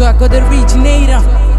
Zucco the originator.